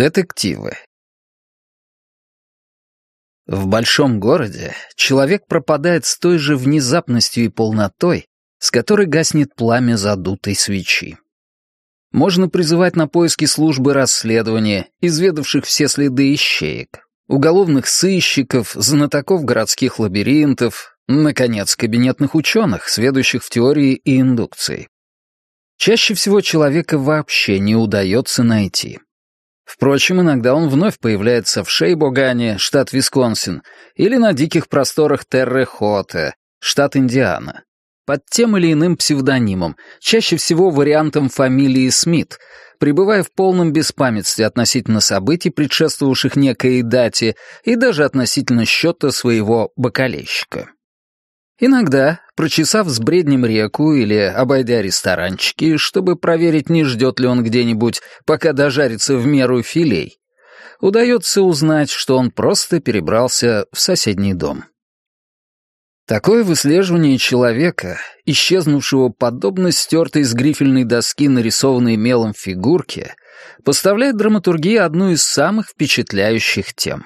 Детективы. В большом городе человек пропадает с той же внезапностью и полнотой, с которой гаснет пламя задутой свечи. Можно призывать на поиски службы расследования, изведавших все следы ищеек, уголовных сыщиков, знатоков городских лабиринтов, наконец, кабинетных ученых, сведущих в теории и индукции. Чаще всего человека вообще не удается найти. Впрочем, иногда он вновь появляется в Шейбогане, штат Висконсин, или на диких просторах Терре-Хоте, штат Индиана, под тем или иным псевдонимом, чаще всего вариантом фамилии Смит, пребывая в полном беспамятстве относительно событий, предшествовавших некой дате, и даже относительно счета своего бокалейщика. Иногда, прочесав с бреднем реку или обойдя ресторанчики, чтобы проверить, не ждет ли он где-нибудь, пока дожарится в меру филей, удается узнать, что он просто перебрался в соседний дом. Такое выслеживание человека, исчезнувшего подобно стертой с грифельной доски нарисованной мелом фигурке, поставляет драматургии одну из самых впечатляющих тем.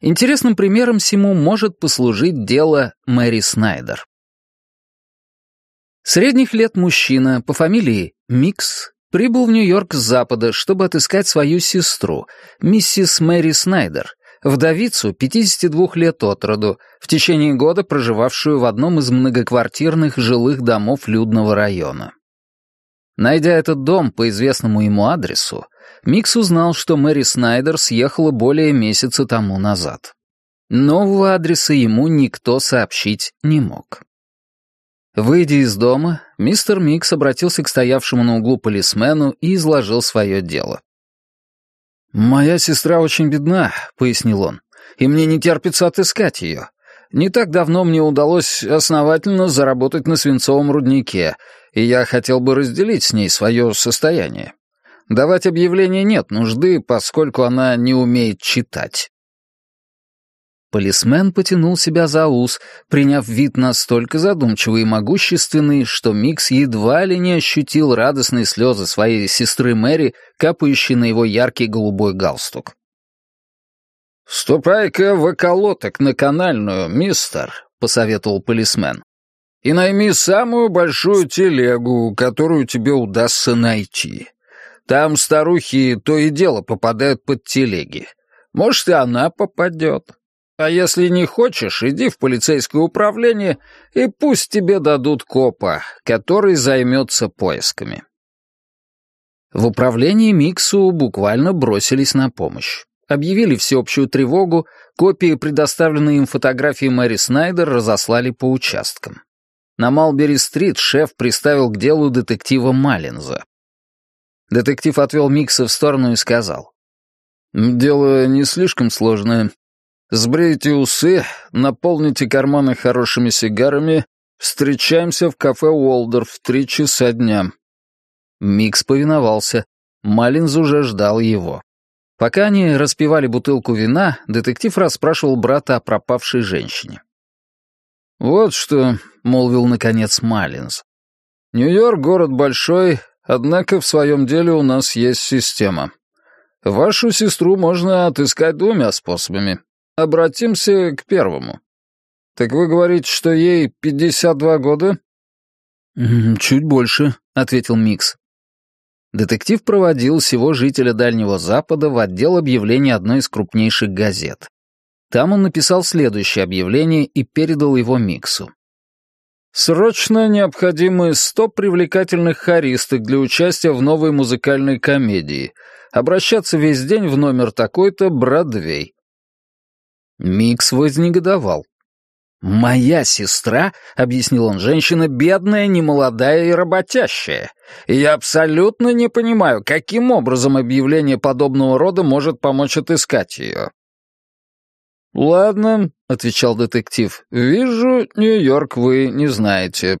Интересным примером всему может послужить дело Мэри Снайдер. Средних лет мужчина по фамилии Микс прибыл в Нью-Йорк с запада, чтобы отыскать свою сестру, миссис Мэри Снайдер, вдовицу 52 лет от роду, в течение года проживавшую в одном из многоквартирных жилых домов людного района. Найдя этот дом по известному ему адресу, Микс узнал, что Мэри Снайдер съехала более месяца тому назад. Нового адреса ему никто сообщить не мог. Выйдя из дома, мистер Микс обратился к стоявшему на углу полисмену и изложил свое дело. «Моя сестра очень бедна», — пояснил он, — «и мне не терпится отыскать ее. Не так давно мне удалось основательно заработать на свинцовом руднике, и я хотел бы разделить с ней свое состояние. Давать объявление нет нужды, поскольку она не умеет читать. Полисмен потянул себя за ус, приняв вид настолько задумчивый и могущественный, что Микс едва ли не ощутил радостные слезы своей сестры Мэри, капающие на его яркий голубой галстук. «Ступай-ка в околоток на канальную, мистер», — посоветовал полисмен, «и найми самую большую телегу, которую тебе удастся найти. Там старухи то и дело попадают под телеги. Может, и она попадет. А если не хочешь, иди в полицейское управление, и пусть тебе дадут копа, который займется поисками. В управлении Миксу буквально бросились на помощь. Объявили всеобщую тревогу, копии, предоставленные им фотографии Мэри Снайдер, разослали по участкам. На Малбери-стрит шеф приставил к делу детектива Маллинза. Детектив отвел Микса в сторону и сказал. «Дело не слишком сложное. Сбрейте усы, наполните карманы хорошими сигарами, встречаемся в кафе Уолдорф в три часа дня». Микс повиновался. Малинз уже ждал его. Пока они распивали бутылку вина, детектив расспрашивал брата о пропавшей женщине. «Вот что», — молвил наконец Малинз. «Нью-Йорк — город большой, Однако в своем деле у нас есть система. Вашу сестру можно отыскать двумя способами. Обратимся к первому. Так вы говорите, что ей 52 года? «Чуть больше», — ответил Микс. Детектив проводил сего жителя Дальнего Запада в отдел объявлений одной из крупнейших газет. Там он написал следующее объявление и передал его Миксу. Срочно необходимы сто привлекательных хористок для участия в новой музыкальной комедии. Обращаться весь день в номер такой-то Бродвей. Микс вознегодовал. «Моя сестра, — объяснил он, — женщина бедная, немолодая и работящая. И я абсолютно не понимаю, каким образом объявление подобного рода может помочь отыскать ее. «Ладно», — отвечал детектив, — «вижу, Нью-Йорк вы не знаете.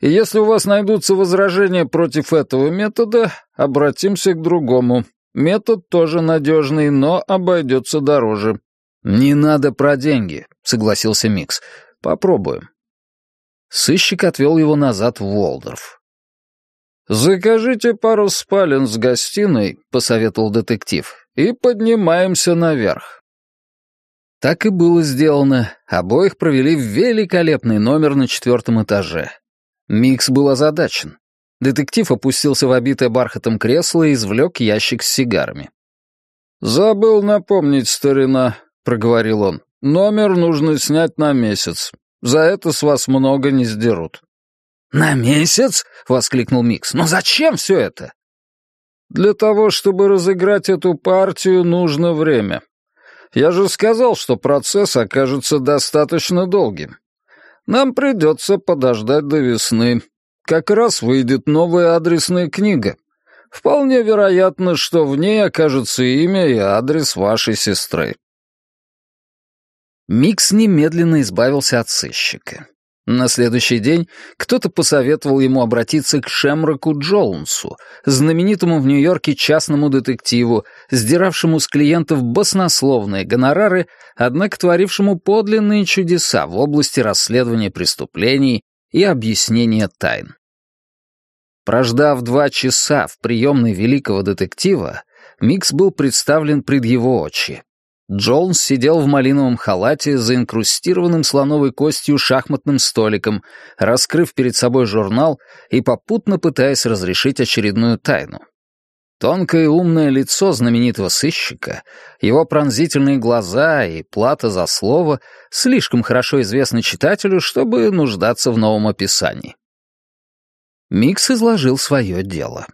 И если у вас найдутся возражения против этого метода, обратимся к другому. Метод тоже надежный, но обойдется дороже». «Не надо про деньги», — согласился Микс. «Попробуем». Сыщик отвел его назад в Уолдорф. «Закажите пару спален с гостиной», — посоветовал детектив, «и поднимаемся наверх». Так и было сделано. Обоих провели в великолепный номер на четвертом этаже. Микс был озадачен. Детектив опустился в обитое бархатом кресло и извлек ящик с сигарами. «Забыл напомнить, старина», — проговорил он. «Номер нужно снять на месяц. За это с вас много не сдерут». «На месяц?» — воскликнул Микс. «Но зачем все это?» «Для того, чтобы разыграть эту партию, нужно время. Я же сказал, что процесс окажется достаточно долгим. Нам придется подождать до весны. Как раз выйдет новая адресная книга. Вполне вероятно, что в ней окажется имя и адрес вашей сестры». Микс немедленно избавился от сыщика. На следующий день кто-то посоветовал ему обратиться к Шемроку Джоунсу, знаменитому в Нью-Йорке частному детективу, сдиравшему с клиентов баснословные гонорары, однако творившему подлинные чудеса в области расследования преступлений и объяснения тайн. Прождав два часа в приемной великого детектива, Микс был представлен пред его очи. Джонс сидел в малиновом халате за инкрустированным слоновой костью шахматным столиком, раскрыв перед собой журнал и попутно пытаясь разрешить очередную тайну. Тонкое и умное лицо знаменитого сыщика, его пронзительные глаза и плата за слово слишком хорошо известны читателю, чтобы нуждаться в новом описании. Микс изложил свое дело.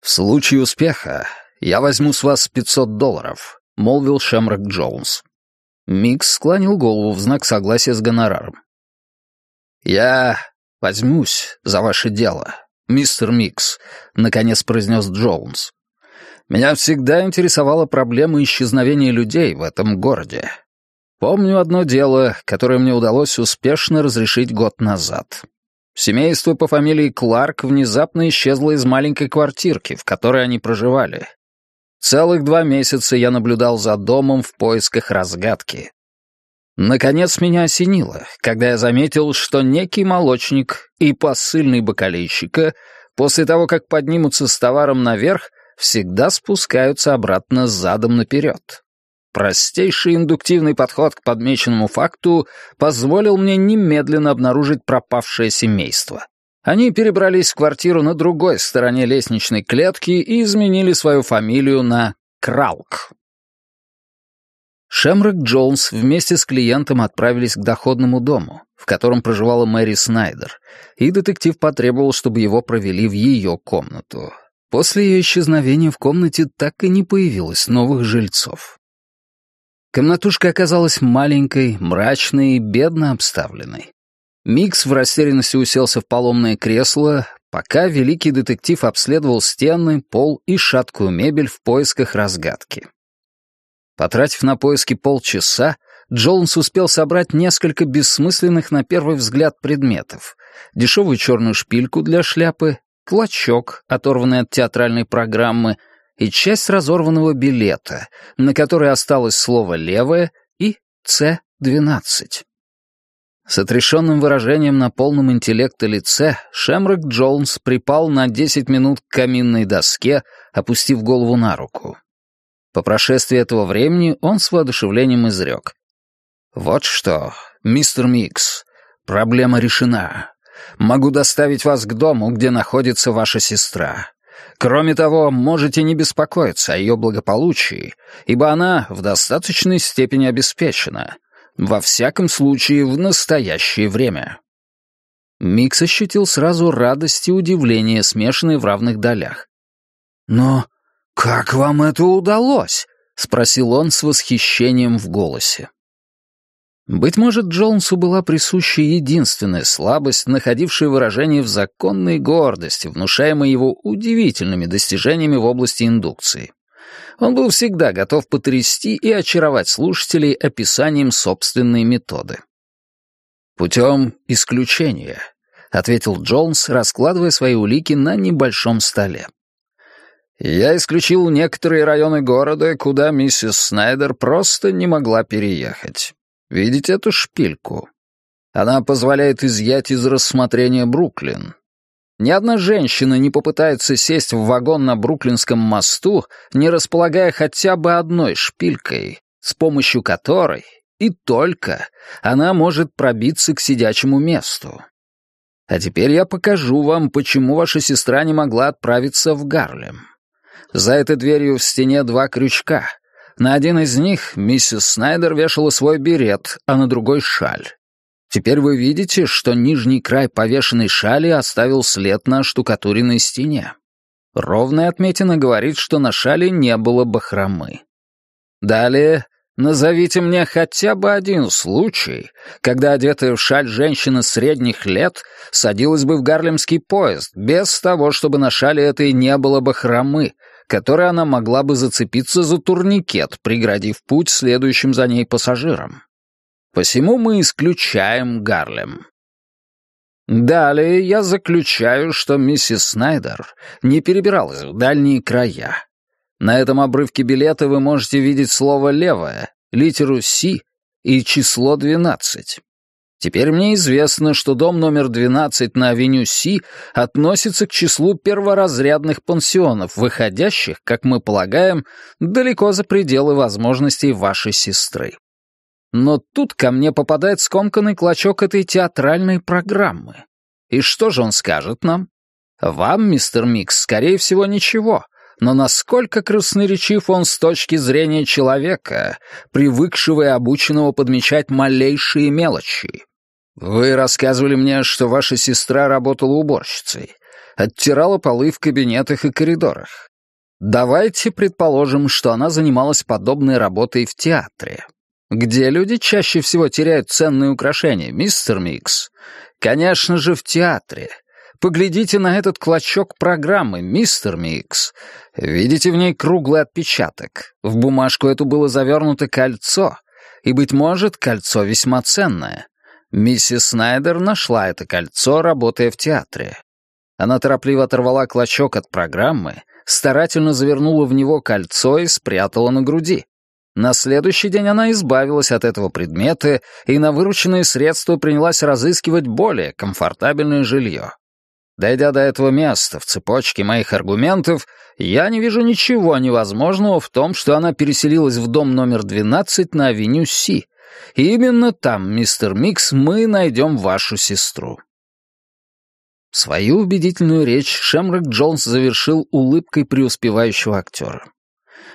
«В случае успеха я возьму с вас 500 долларов», — молвил Шемрок Джонс. Микс склонил голову в знак согласия с гонораром. «Я возьмусь за ваше дело, мистер Микс», — наконец произнес Джонс. «Меня всегда интересовала проблема исчезновения людей в этом городе. Помню одно дело, которое мне удалось успешно разрешить год назад. Семейство по фамилии Кларк внезапно исчезло из маленькой квартирки, в которой они проживали. Целых два месяца я наблюдал за домом в поисках разгадки. Наконец меня осенило, когда я заметил, что некий молочник и посыльный бакалейщика после того, как поднимутся с товаром наверх, всегда спускаются обратно задом наперед. Простейший индуктивный подход к подмеченному факту позволил мне немедленно обнаружить пропавшее семейство. Они перебрались в квартиру на другой стороне лестничной клетки и изменили свою фамилию на Кралк. Шемрак Джонс вместе с клиентом отправились к доходному дому, в котором проживала Мэри Снайдер, и детектив потребовал, чтобы его провели в ее комнату. После ее исчезновения в комнате так и не появилось новых жильцов. Комнатушка оказалась маленькой, мрачной и бедно обставленной. Микс в растерянности уселся в поломное кресло, пока великий детектив обследовал стены, пол и шаткую мебель в поисках разгадки. Потратив на поиски полчаса, Джолнс успел собрать несколько бессмысленных на первый взгляд предметов. Дешевую черную шпильку для шляпы, клочок, оторванный от театральной программы, и часть разорванного билета, на которой осталось слово «левое» и «С-12». С отрешенным выражением на полном интеллекта лице Шемрак Джонс припал на десять минут к каминной доске, опустив голову на руку. По прошествии этого времени он с воодушевлением изрек. «Вот что, мистер Микс, проблема решена. Могу доставить вас к дому, где находится ваша сестра. Кроме того, можете не беспокоиться о ее благополучии, ибо она в достаточной степени обеспечена». Во всяком случае, в настоящее время. Микс ощутил сразу радость и удивление, смешанные в равных долях. «Но как вам это удалось?» — спросил он с восхищением в голосе. Быть может, Джонсу была присуща единственная слабость, находившая выражение в законной гордости, внушаемой его удивительными достижениями в области индукции. Он был всегда готов потрясти и очаровать слушателей описанием собственной методы. «Путем исключения», — ответил Джонс, раскладывая свои улики на небольшом столе. «Я исключил некоторые районы города, куда миссис Снайдер просто не могла переехать. Видите эту шпильку? Она позволяет изъять из рассмотрения Бруклин. Ни одна женщина не попытается сесть в вагон на Бруклинском мосту, не располагая хотя бы одной шпилькой, с помощью которой, и только, она может пробиться к сидячему месту. А теперь я покажу вам, почему ваша сестра не могла отправиться в Гарлем. За этой дверью в стене два крючка. На один из них миссис Снайдер вешала свой берет, а на другой — шаль. Теперь вы видите, что нижний край повешенной шали оставил след на штукатуренной стене. Ровная отметина говорит, что на шали не было бахромы. Далее назовите мне хотя бы один случай, когда одетая в шаль женщина средних лет садилась бы в гарлемский поезд, без того, чтобы на шале этой не было бахромы, которой она могла бы зацепиться за турникет, преградив путь следующим за ней пассажирам. Посему мы исключаем Гарлем. Далее я заключаю, что миссис Снайдер не перебиралась в дальние края. На этом обрывке билета вы можете видеть слово «левое», литеру «Си» и число 12. Теперь мне известно, что дом номер 12 на авеню Си относится к числу перворазрядных пансионов, выходящих, как мы полагаем, далеко за пределы возможностей вашей сестры. Но тут ко мне попадает скомканный клочок этой театральной программы. И что же он скажет нам? Вам, мистер Микс, скорее всего, ничего. Но насколько красноречив он с точки зрения человека, привыкшего и обученного подмечать малейшие мелочи? Вы рассказывали мне, что ваша сестра работала уборщицей, оттирала полы в кабинетах и коридорах. Давайте предположим, что она занималась подобной работой в театре. Где люди чаще всего теряют ценные украшения, мистер Микс? Конечно же, в театре. Поглядите на этот клочок программы, мистер Микс. Видите в ней круглый отпечаток. В бумажку эту было завернуто кольцо. И, быть может, кольцо весьма ценное. Миссис Снайдер нашла это кольцо, работая в театре. Она торопливо оторвала клочок от программы, старательно завернула в него кольцо и спрятала на груди. На следующий день она избавилась от этого предмета и на вырученные средства принялась разыскивать более комфортабельное жилье. Дойдя до этого места в цепочке моих аргументов, я не вижу ничего невозможного в том, что она переселилась в дом номер 12 на авеню Си. И именно там, мистер Микс, мы найдем вашу сестру. Свою убедительную речь Шемрак Джонс завершил улыбкой преуспевающего актера.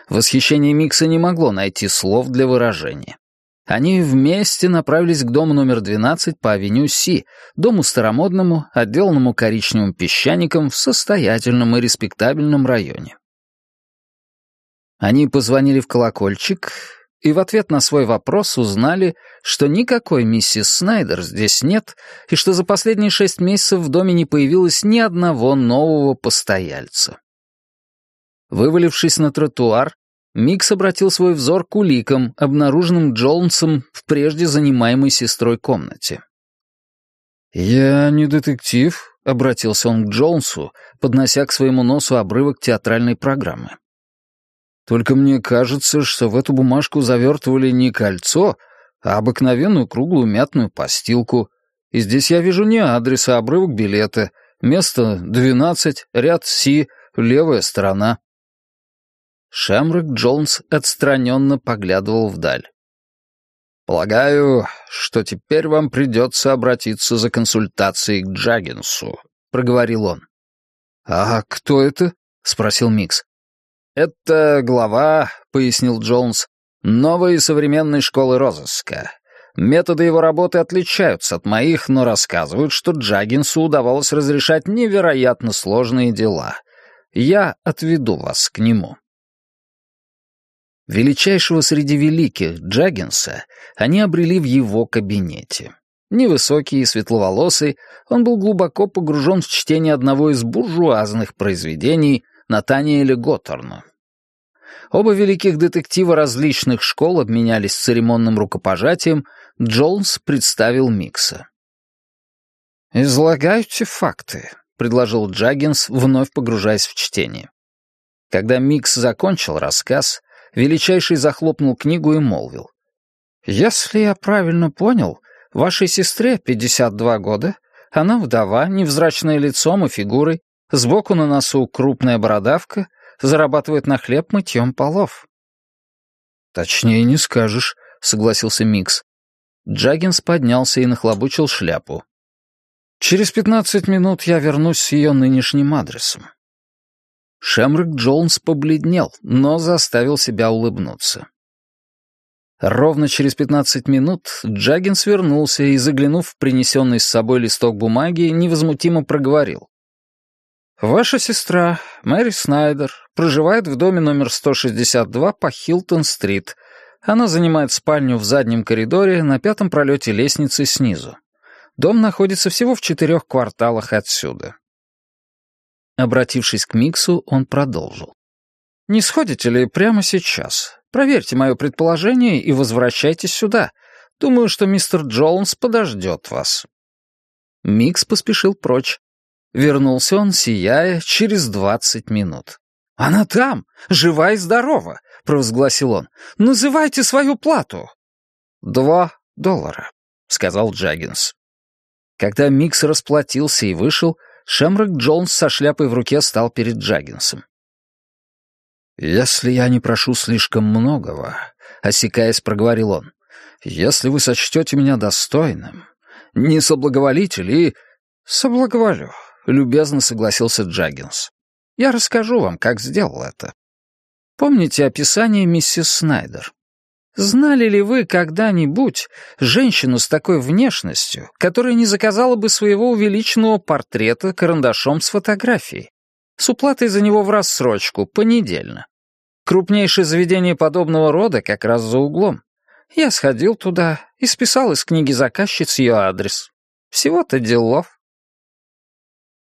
Восхищение Микса не могло найти слов для выражения. Они вместе направились к дому номер 12 по авеню Си, дому старомодному, отделанному коричневым песчаником в состоятельном и респектабельном районе. Они позвонили в колокольчик и в ответ на свой вопрос узнали, что никакой миссис Снайдер здесь нет и что за последние шесть месяцев в доме не появилось ни одного нового постояльца. Вывалившись на тротуар, Микс обратил свой взор к уликам, обнаруженным Джонсом в прежде занимаемой сестрой комнате. «Я не детектив», — обратился он к Джонсу, поднося к своему носу обрывок театральной программы. «Только мне кажется, что в эту бумажку завертывали не кольцо, а обыкновенную круглую мятную постилку. И здесь я вижу не адрес, а обрывок билета. Место 12, ряд Си, левая сторона». Шемрак Джонс отстраненно поглядывал вдаль. «Полагаю, что теперь вам придется обратиться за консультацией к Джаггинсу», — проговорил он. «А кто это?» — спросил Микс. «Это глава», — пояснил Джонс, — «новой современной школы розыска. Методы его работы отличаются от моих, но рассказывают, что Джаггинсу удавалось разрешать невероятно сложные дела. Я отведу вас к нему». Величайшего среди великих Джаггинса они обрели в его кабинете. Невысокий и светловолосый, он был глубоко погружен в чтение одного из буржуазных произведений Натаниэля Готорна. Оба великих детектива различных школ обменялись церемонным рукопожатием, Джонс представил Микса. «Излагайте факты», — предложил Джаггинс, вновь погружаясь в чтение. Когда Микс закончил рассказ, Величайший захлопнул книгу и молвил. «Если я правильно понял, вашей сестре 52 года, Она вдова, невзрачное лицом и фигурой, сбоку на носу крупная бородавка, зарабатывает на хлеб мытьем полов. «Точнее не скажешь», — согласился Микс. Джаггинс поднялся и нахлобучил шляпу. «Через пятнадцать минут я вернусь с ее нынешним адресом». Шемрак Джонс побледнел, но заставил себя улыбнуться. Ровно через пятнадцать минут Джаггинс вернулся и, заглянув в принесенный с собой листок бумаги, невозмутимо проговорил. «Ваша сестра, Мэри Снайдер, проживает в доме номер 162 по Хилтон-стрит. Она занимает спальню в заднем коридоре на пятом пролете лестницы снизу. Дом находится всего в четырех кварталах отсюда». Обратившись к Миксу, он продолжил. «Не сходите ли прямо сейчас? Проверьте мое предположение и возвращайтесь сюда. Думаю, что мистер Джонс подождет вас». Микс поспешил прочь. Вернулся он, сияя, через двадцать минут. «Она там, жива и здорова», — провозгласил он. «Называйте свою плату». «Два доллара», — сказал Джаггинс. Когда Микс расплатился и вышел, Шемрак Джонс со шляпой в руке стал перед Джаггинсом. «Если я не прошу слишком многого», — осекаясь, проговорил он, «если вы сочтете меня достойным, не соблаговолите ли...» «Соблаговолю», — любезно согласился Джаггинс. «Я расскажу вам, как сделал это. Помните описание миссис Снайдер? Знали ли вы когда-нибудь женщину с такой внешностью, которая не заказала бы своего увеличенного портрета карандашом с фотографией? с уплатой за него в рассрочку, понедельно. Крупнейшее заведение подобного рода как раз за углом. Я сходил туда и списал из книги заказчиц ее адрес. Всего-то делов.